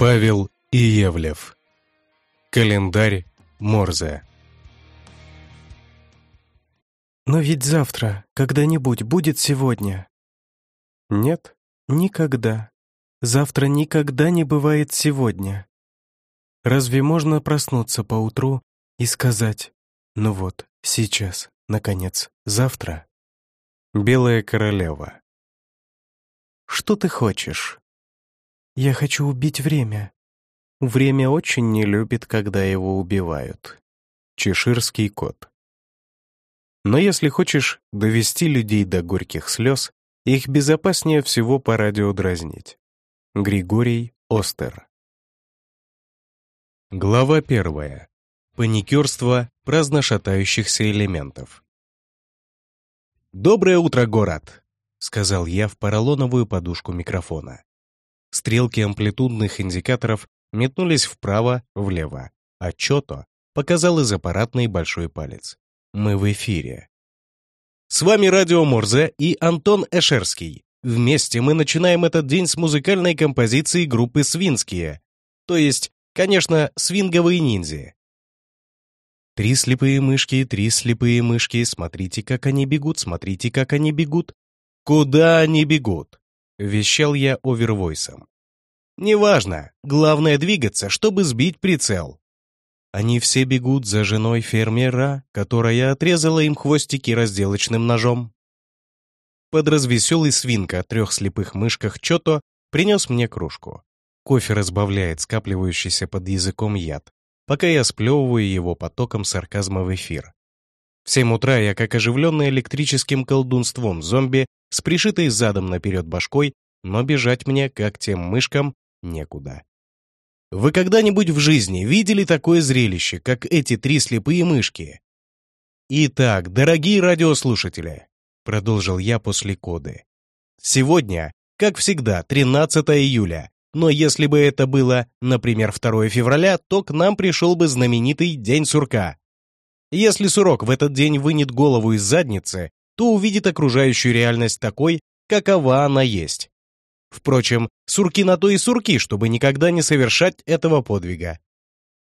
Павел Иевлев. Календарь Морзе. Но ведь завтра когда-нибудь будет сегодня. Нет, никогда. Завтра никогда не бывает сегодня. Разве можно проснуться поутру и сказать, ну вот, сейчас, наконец, завтра? Белая королева. Что ты хочешь? Я хочу убить время. Время очень не любит, когда его убивают. Чеширский кот. Но если хочешь довести людей до горьких слез, их безопаснее всего по радио дразнить. Григорий Остер. Глава первая. Паникерство праздно шатающихся элементов. «Доброе утро, город!» — сказал я в поролоновую подушку микрофона. Стрелки амплитудных индикаторов метнулись вправо-влево, а Чото показал из аппаратной большой палец. Мы в эфире. С вами Радио Морзе и Антон Эшерский. Вместе мы начинаем этот день с музыкальной композиции группы «Свинские». То есть, конечно, свинговые ниндзя. Три слепые мышки, три слепые мышки, смотрите, как они бегут, смотрите, как они бегут. Куда они бегут? Вещал я овервойсом. Неважно, главное двигаться, чтобы сбить прицел. Они все бегут за женой фермера, которая отрезала им хвостики разделочным ножом. Под развеселый свинка о трех слепых мышках Чото принес мне кружку. Кофе разбавляет скапливающийся под языком яд, пока я сплевываю его потоком сарказма в эфир. В семь утра я, как оживленный электрическим колдунством зомби, с пришитой задом наперед башкой, но бежать мне, как тем мышкам, некуда. Вы когда-нибудь в жизни видели такое зрелище, как эти три слепые мышки? Итак, дорогие радиослушатели, продолжил я после коды. Сегодня, как всегда, 13 июля, но если бы это было, например, 2 февраля, то к нам пришел бы знаменитый День сурка. Если сурок в этот день вынет голову из задницы, то увидит окружающую реальность такой, какова она есть. Впрочем, сурки на то и сурки, чтобы никогда не совершать этого подвига.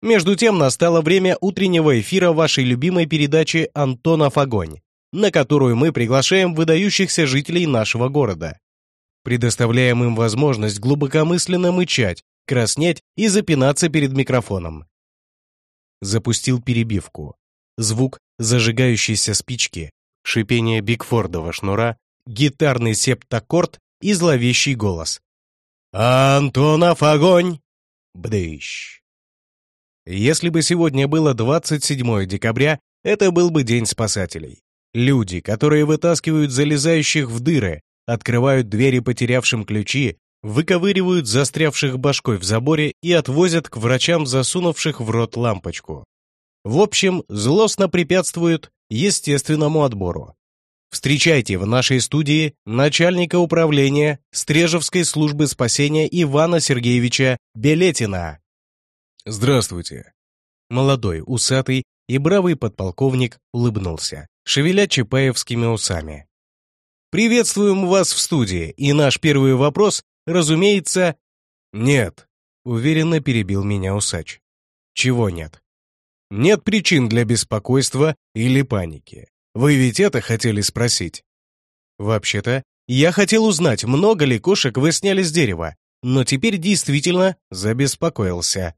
Между тем настало время утреннего эфира вашей любимой передачи «Антонов огонь», на которую мы приглашаем выдающихся жителей нашего города. Предоставляем им возможность глубокомысленно мычать, краснеть и запинаться перед микрофоном. Запустил перебивку. Звук зажигающейся спички, шипение Бигфордова шнура, гитарный септаккорд и зловещий голос. «Антонов огонь!» Бдыщ. Если бы сегодня было 27 декабря, это был бы День спасателей. Люди, которые вытаскивают залезающих в дыры, открывают двери потерявшим ключи, выковыривают застрявших башкой в заборе и отвозят к врачам, засунувших в рот лампочку. В общем, злостно препятствуют естественному отбору. Встречайте в нашей студии начальника управления Стрежевской службы спасения Ивана Сергеевича Белетина. Здравствуйте. Молодой, усатый и бравый подполковник улыбнулся, шевеля чапаевскими усами. Приветствуем вас в студии, и наш первый вопрос, разумеется, нет, уверенно перебил меня усач. Чего нет? Нет причин для беспокойства или паники. Вы ведь это хотели спросить? Вообще-то, я хотел узнать, много ли кошек вы сняли с дерева, но теперь действительно забеспокоился.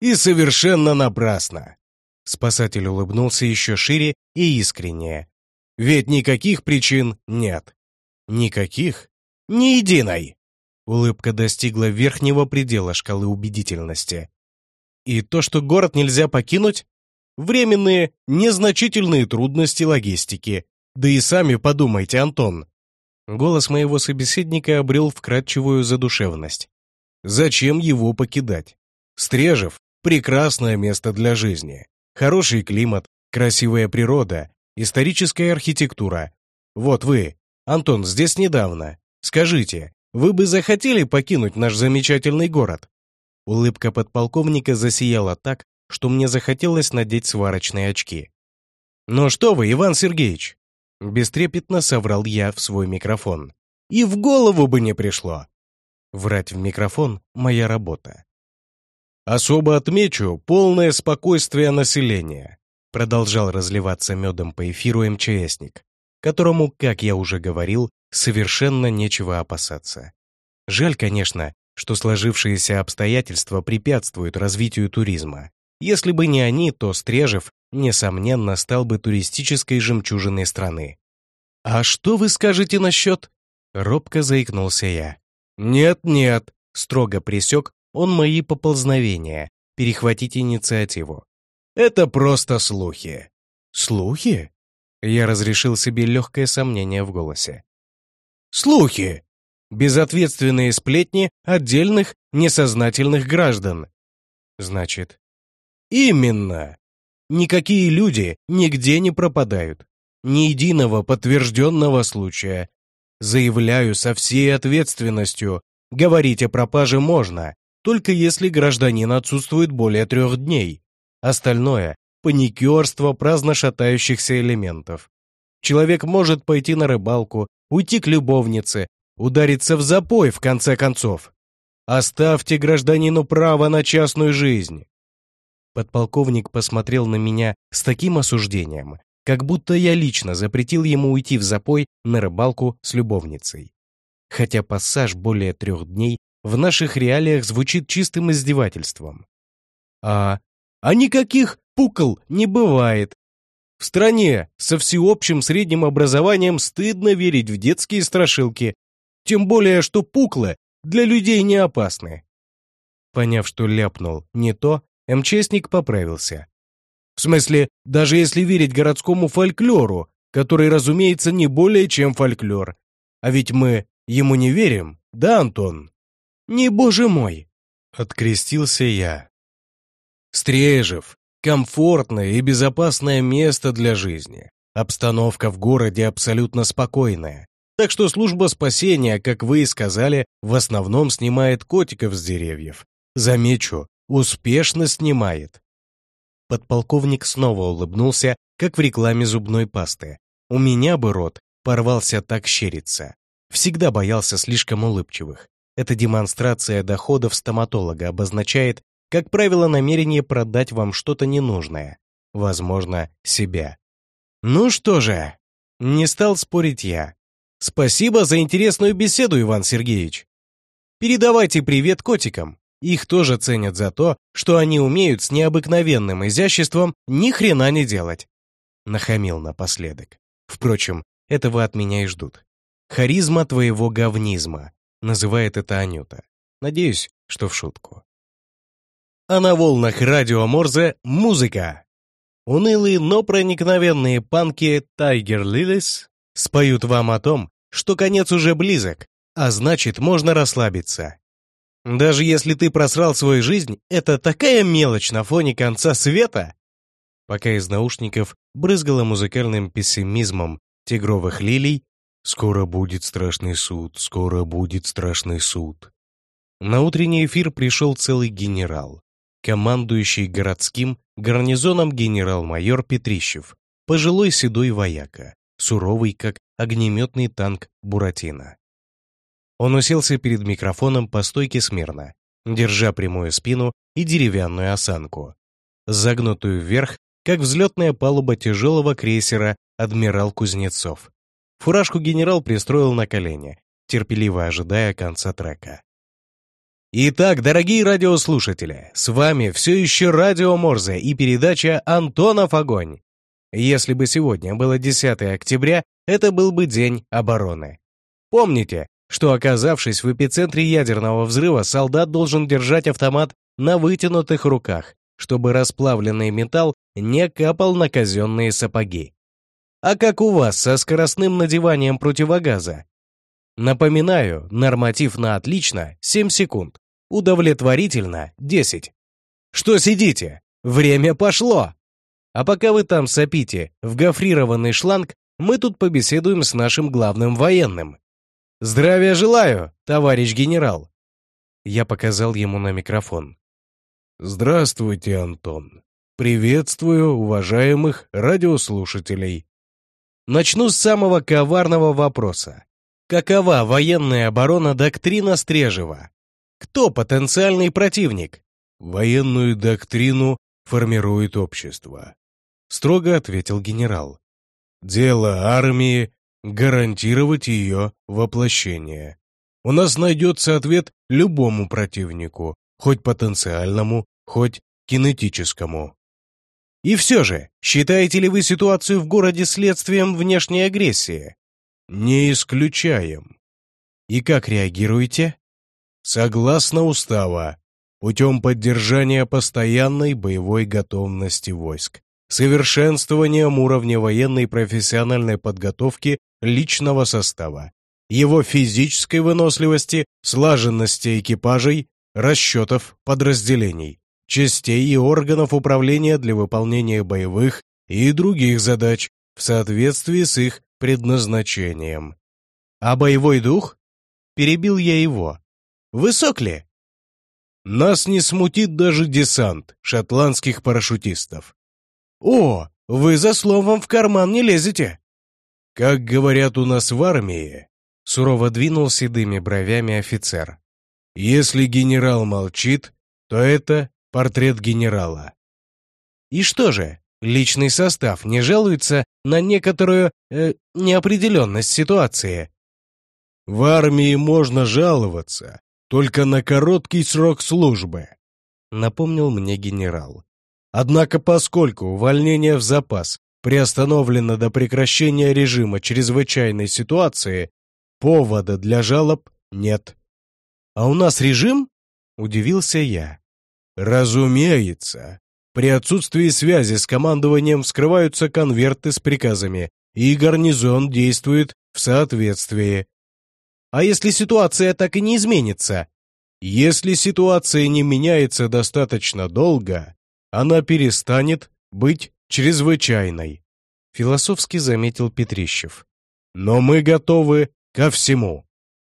И совершенно напрасно. Спасатель улыбнулся еще шире и искреннее. Ведь никаких причин нет. Никаких? Ни единой. Улыбка достигла верхнего предела шкалы убедительности. И то, что город нельзя покинуть, временные, незначительные трудности логистики. Да и сами подумайте, Антон. Голос моего собеседника обрел вкрадчивую задушевность. Зачем его покидать? Стрежев — прекрасное место для жизни. Хороший климат, красивая природа, историческая архитектура. Вот вы, Антон, здесь недавно. Скажите, вы бы захотели покинуть наш замечательный город? Улыбка подполковника засияла так, что мне захотелось надеть сварочные очки. «Ну что вы, Иван Сергеевич?» Бестрепетно соврал я в свой микрофон. «И в голову бы не пришло!» Врать в микрофон — моя работа. Особо отмечу полное спокойствие населения, продолжал разливаться медом по эфиру МЧСник, которому, как я уже говорил, совершенно нечего опасаться. Жаль, конечно, что сложившиеся обстоятельства препятствуют развитию туризма. Если бы не они, то Стрежев, несомненно, стал бы туристической жемчужиной страны. «А что вы скажете насчет...» Робко заикнулся я. «Нет-нет», — строго пресек он мои поползновения, перехватить инициативу. «Это просто слухи». «Слухи?» Я разрешил себе легкое сомнение в голосе. «Слухи! Безответственные сплетни отдельных несознательных граждан». «Значит...» «Именно! Никакие люди нигде не пропадают. Ни единого подтвержденного случая. Заявляю со всей ответственностью, говорить о пропаже можно, только если гражданин отсутствует более трех дней. Остальное – паникерство праздно шатающихся элементов. Человек может пойти на рыбалку, уйти к любовнице, удариться в запой в конце концов. Оставьте гражданину право на частную жизнь. Подполковник посмотрел на меня с таким осуждением, как будто я лично запретил ему уйти в запой на рыбалку с любовницей. Хотя пассаж более трех дней в наших реалиях звучит чистым издевательством. А, а никаких пукол не бывает. В стране со всеобщим средним образованием стыдно верить в детские страшилки, тем более, что пуклы для людей не опасны. Поняв, что ляпнул не то, МЧСник поправился. В смысле, даже если верить городскому фольклору, который, разумеется, не более чем фольклор. А ведь мы ему не верим, да, Антон? Не боже мой! Открестился я. Стрежев. Комфортное и безопасное место для жизни. Обстановка в городе абсолютно спокойная. Так что служба спасения, как вы и сказали, в основном снимает котиков с деревьев. Замечу, успешно снимает. Подполковник снова улыбнулся, как в рекламе зубной пасты. У меня бы рот порвался так щериться. Всегда боялся слишком улыбчивых. Эта демонстрация доходов стоматолога обозначает, как правило, намерение продать вам что-то ненужное. Возможно, себя. Ну что же, не стал спорить я. Спасибо за интересную беседу, Иван Сергеевич. Передавайте привет котикам. Их тоже ценят за то, что они умеют с необыкновенным изяществом ни хрена не делать. Нахамил напоследок. Впрочем, этого от меня и ждут. Харизма твоего говнизма, называет это Анюта. Надеюсь, что в шутку. А на волнах радио Морзе музыка. Унылые, но проникновенные панки Tiger Lilies споют вам о том, что конец уже близок, а значит, можно расслабиться. Даже если ты просрал свою жизнь, это такая мелочь на фоне конца света. Пока из наушников брызгало музыкальным пессимизмом тигровых лилий, «Скоро будет страшный суд, скоро будет страшный суд». На утренний эфир пришел целый генерал, командующий городским гарнизоном генерал-майор Петрищев, пожилой седой вояка, суровый, как огнеметный танк Буратино. Он уселся перед микрофоном по стойке смирно, держа прямую спину и деревянную осанку, загнутую вверх, как взлетная палуба тяжелого крейсера «Адмирал Кузнецов». Фуражку генерал пристроил на колени, терпеливо ожидая конца трека. Итак, дорогие радиослушатели, с вами все еще Радио Морзе и передача «Антонов огонь». Если бы сегодня было 10 октября, это был бы День обороны. Помните, что, оказавшись в эпицентре ядерного взрыва, солдат должен держать автомат на вытянутых руках, чтобы расплавленный металл не капал на казенные сапоги. А как у вас со скоростным надеванием противогаза? Напоминаю, норматив на отлично 7 секунд, удовлетворительно 10. Что сидите? Время пошло! А пока вы там сопите в гофрированный шланг, мы тут побеседуем с нашим главным военным, «Здравия желаю, товарищ генерал!» Я показал ему на микрофон. «Здравствуйте, Антон. Приветствую уважаемых радиослушателей. Начну с самого коварного вопроса. Какова военная оборона доктрина Стрежева? Кто потенциальный противник? Военную доктрину формирует общество, строго ответил генерал. Дело армии — гарантировать ее воплощение. У нас найдется ответ любому противнику, хоть потенциальному, хоть кинетическому. И все же, считаете ли вы ситуацию в городе следствием внешней агрессии? Не исключаем. И как реагируете? Согласно устава, путем поддержания постоянной боевой готовности войск, совершенствованием уровня военной профессиональной подготовки личного состава, его физической выносливости, слаженности экипажей, расчетов подразделений, частей и органов управления для выполнения боевых и других задач в соответствии с их предназначением. А боевой дух? Перебил я его. Высок ли? Нас не смутит даже десант шотландских парашютистов. О, вы за словом в карман не лезете. Как говорят у нас в армии, сурово двинул седыми бровями офицер. Если генерал молчит, то это портрет генерала. И что же, личный состав не жалуется на некоторую э, неопределенность ситуации? В армии можно жаловаться только на короткий срок службы, напомнил мне генерал. Однако поскольку увольнение в запас приостановлено до прекращения режима чрезвычайной ситуации, повода для жалоб нет. «А у нас режим?» — удивился я. Разумеется. При отсутствии связи с командованием вскрываются конверты с приказами, и гарнизон действует в соответствии. А если ситуация так и не изменится? Если ситуация не меняется достаточно долго, она перестанет быть чрезвычайной, философски заметил Петрищев. Но мы готовы ко всему.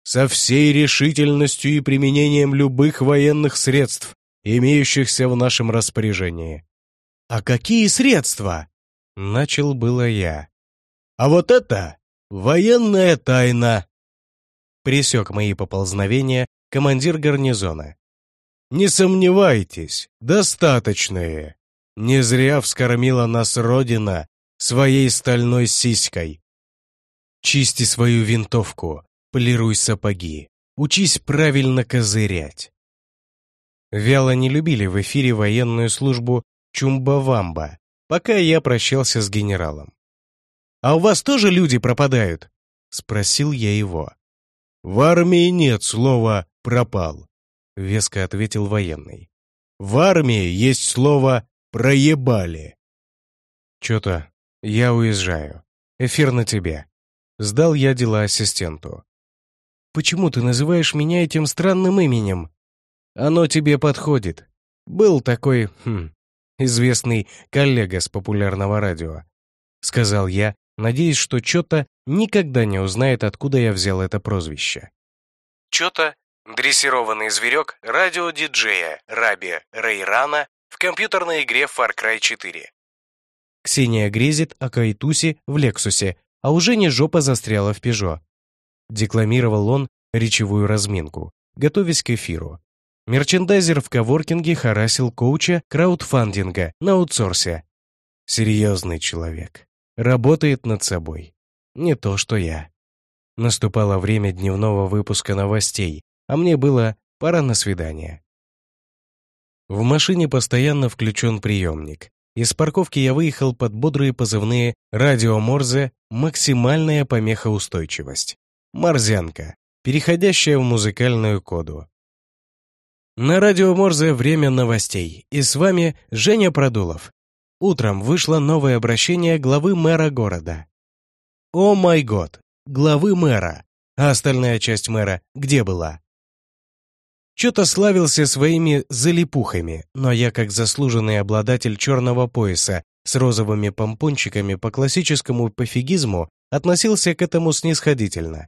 Со всей решительностью и применением любых военных средств, имеющихся в нашем распоряжении. «А какие средства?» — начал было я. «А вот это военная тайна!» Пресек мои поползновения командир гарнизона. «Не сомневайтесь, достаточные. Не зря вскормила нас Родина своей стальной сиськой. Чисти свою винтовку, полируй сапоги, учись правильно козырять. Вяло не любили в эфире военную службу Чумбавамба, пока я прощался с генералом. «А у вас тоже люди пропадают?» — спросил я его. «В армии нет слова «пропал», — веско ответил военный. «В армии есть слово «проебали». «Чё-то я уезжаю. Эфир на тебе». Сдал я дела ассистенту. «Почему ты называешь меня этим странным именем?» Оно тебе подходит. Был такой, хм, известный коллега с популярного радио. Сказал я, надеясь, что Чота никогда не узнает, откуда я взял это прозвище. Чота — дрессированный зверек радиодиджея Раби Рейрана в компьютерной игре Far Cry 4. Ксения грезит о Кайтусе в Лексусе, а уже не жопа застряла в Пежо. Декламировал он речевую разминку, готовясь к эфиру. Мерчендайзер в коворкинге харасил коуча краудфандинга на аутсорсе. Серьезный человек. Работает над собой. Не то, что я. Наступало время дневного выпуска новостей, а мне было пора на свидание. В машине постоянно включен приемник. Из парковки я выехал под бодрые позывные «Радио Морзе», «Максимальная помехоустойчивость», «Морзянка», переходящая в музыкальную коду. На радио Морзе время новостей, и с вами Женя Продулов. Утром вышло новое обращение главы мэра города. О май год, главы мэра. А остальная часть мэра где была? Чё-то славился своими залипухами, но я, как заслуженный обладатель черного пояса с розовыми помпончиками по классическому пофигизму, относился к этому снисходительно.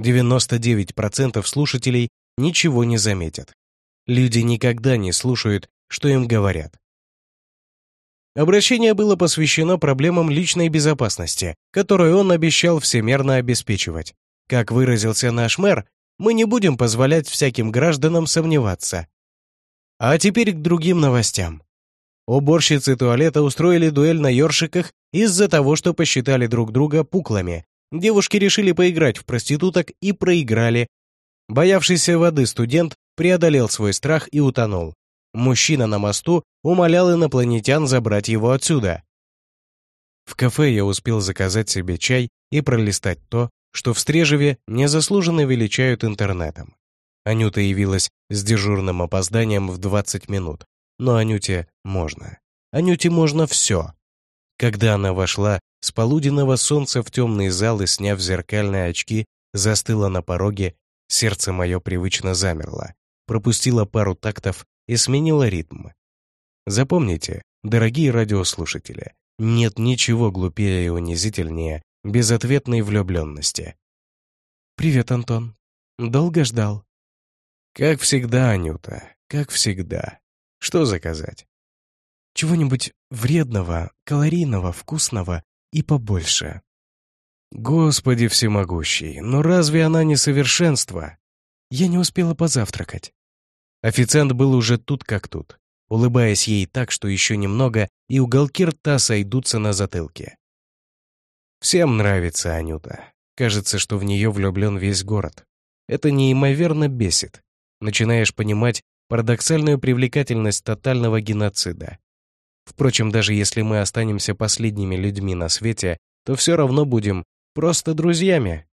99% слушателей ничего не заметят. Люди никогда не слушают, что им говорят. Обращение было посвящено проблемам личной безопасности, которую он обещал всемерно обеспечивать. Как выразился наш мэр, мы не будем позволять всяким гражданам сомневаться. А теперь к другим новостям. Уборщицы туалета устроили дуэль на ёршиках из-за того, что посчитали друг друга пуклами. Девушки решили поиграть в проституток и проиграли. Боявшийся воды студент преодолел свой страх и утонул. Мужчина на мосту умолял инопланетян забрать его отсюда. В кафе я успел заказать себе чай и пролистать то, что в Стрежеве незаслуженно величают интернетом. Анюта явилась с дежурным опозданием в 20 минут, но Анюте можно. Анюте можно все. Когда она вошла с полуденного солнца в темный зал и, сняв зеркальные очки, застыла на пороге, сердце мое привычно замерло, пропустило пару тактов и сменило ритм. Запомните, дорогие радиослушатели, нет ничего глупее и унизительнее безответной влюбленности. «Привет, Антон. Долго ждал?» «Как всегда, Анюта, как всегда. Что заказать?» «Чего-нибудь вредного, калорийного, вкусного и побольше». «Господи всемогущий, но разве она не совершенство?» Я не успела позавтракать. Официант был уже тут как тут, улыбаясь ей так, что еще немного, и уголки рта сойдутся на затылке. Всем нравится Анюта. Кажется, что в нее влюблен весь город. Это неимоверно бесит. Начинаешь понимать парадоксальную привлекательность тотального геноцида. Впрочем, даже если мы останемся последними людьми на свете, то все равно будем просто друзьями.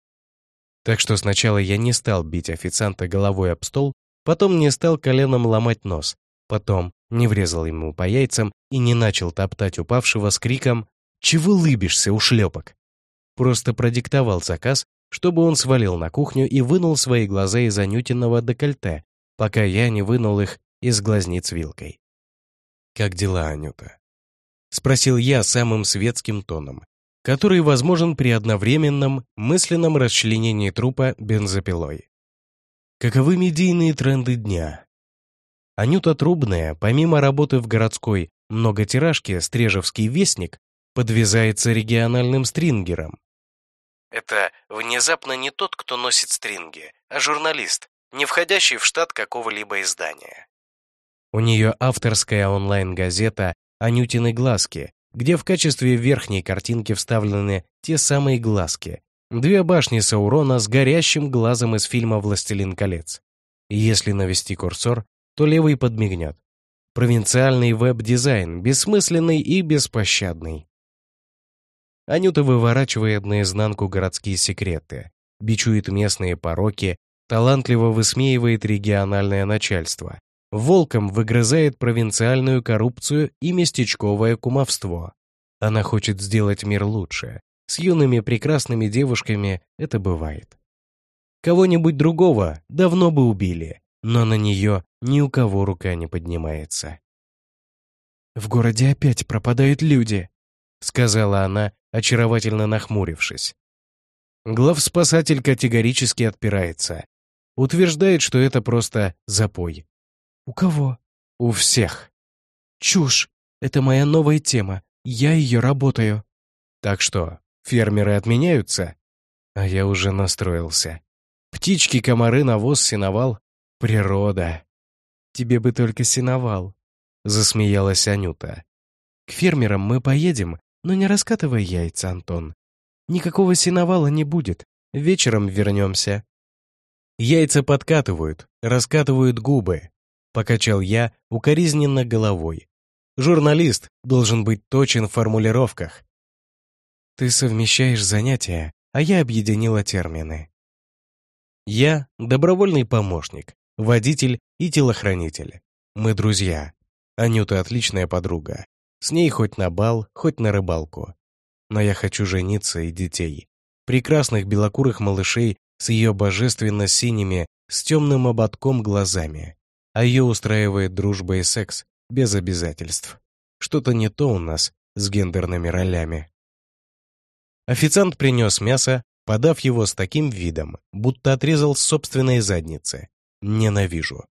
Так что сначала я не стал бить официанта головой об стол, потом не стал коленом ломать нос, потом не врезал ему по яйцам и не начал топтать упавшего с криком «Чего лыбишься, ушлепок?». Просто продиктовал заказ, чтобы он свалил на кухню и вынул свои глаза из анютиного декольте, пока я не вынул их из глазниц вилкой. «Как дела, Анюта?» — спросил я самым светским тоном, который возможен при одновременном мысленном расчленении трупа бензопилой. Каковы медийные тренды дня? Анюта Трубная, помимо работы в городской многотиражке «Стрежевский вестник», подвязается региональным стрингером, это внезапно не тот, кто носит стринги, а журналист, не входящий в штат какого-либо издания. У нее авторская онлайн-газета «Анютины глазки», где в качестве верхней картинки вставлены те самые глазки. Две башни Саурона с горящим глазом из фильма «Властелин колец». Если навести курсор, то левый подмигнет. Провинциальный веб-дизайн, бессмысленный и беспощадный. Анюта выворачивает наизнанку городские секреты, бичует местные пороки, талантливо высмеивает региональное начальство, волком выгрызает провинциальную коррупцию и местечковое кумовство. Она хочет сделать мир лучше. С юными прекрасными девушками это бывает. Кого-нибудь другого давно бы убили, но на нее ни у кого рука не поднимается. «В городе опять пропадают люди», — сказала она, очаровательно нахмурившись. Главспасатель категорически отпирается. Утверждает, что это просто запой. «У кого?» «У всех». «Чушь! Это моя новая тема. Я ее работаю». «Так что, фермеры отменяются?» А я уже настроился. Птички, комары, навоз, сеновал. Природа. Тебе бы только сеновал. Засмеялась Анюта. К фермерам мы поедем, но не раскатывай яйца, Антон. Никакого сеновала не будет. Вечером вернемся. Яйца подкатывают, раскатывают губы. Покачал я укоризненно головой. Журналист должен быть точен в формулировках. Ты совмещаешь занятия, а я объединила термины. Я — добровольный помощник, водитель и телохранитель. Мы друзья. Анюта отличная подруга. С ней хоть на бал, хоть на рыбалку. Но я хочу жениться и детей. Прекрасных белокурых малышей с ее божественно синими, с темным ободком глазами. А ее устраивает дружба и секс, без обязательств. Что-то не то у нас с гендерными ролями. Официант принес мясо, подав его с таким видом, будто отрезал с собственной задницы. Ненавижу.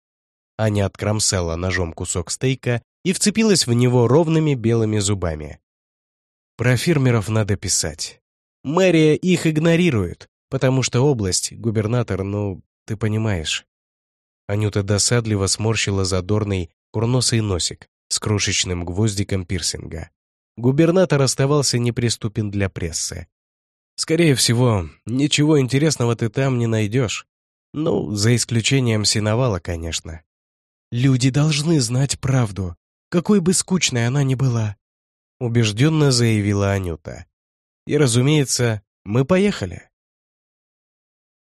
Аня откромсала ножом кусок стейка и вцепилась в него ровными белыми зубами. Про фермеров надо писать. Мэрия их игнорирует, потому что область, губернатор, ну, ты понимаешь». Анюта досадливо сморщила задорный курносый носик с крошечным гвоздиком пирсинга. Губернатор оставался неприступен для прессы. «Скорее всего, ничего интересного ты там не найдешь. Ну, за исключением синовала, конечно». «Люди должны знать правду, какой бы скучной она ни была», убежденно заявила Анюта. «И, разумеется, мы поехали».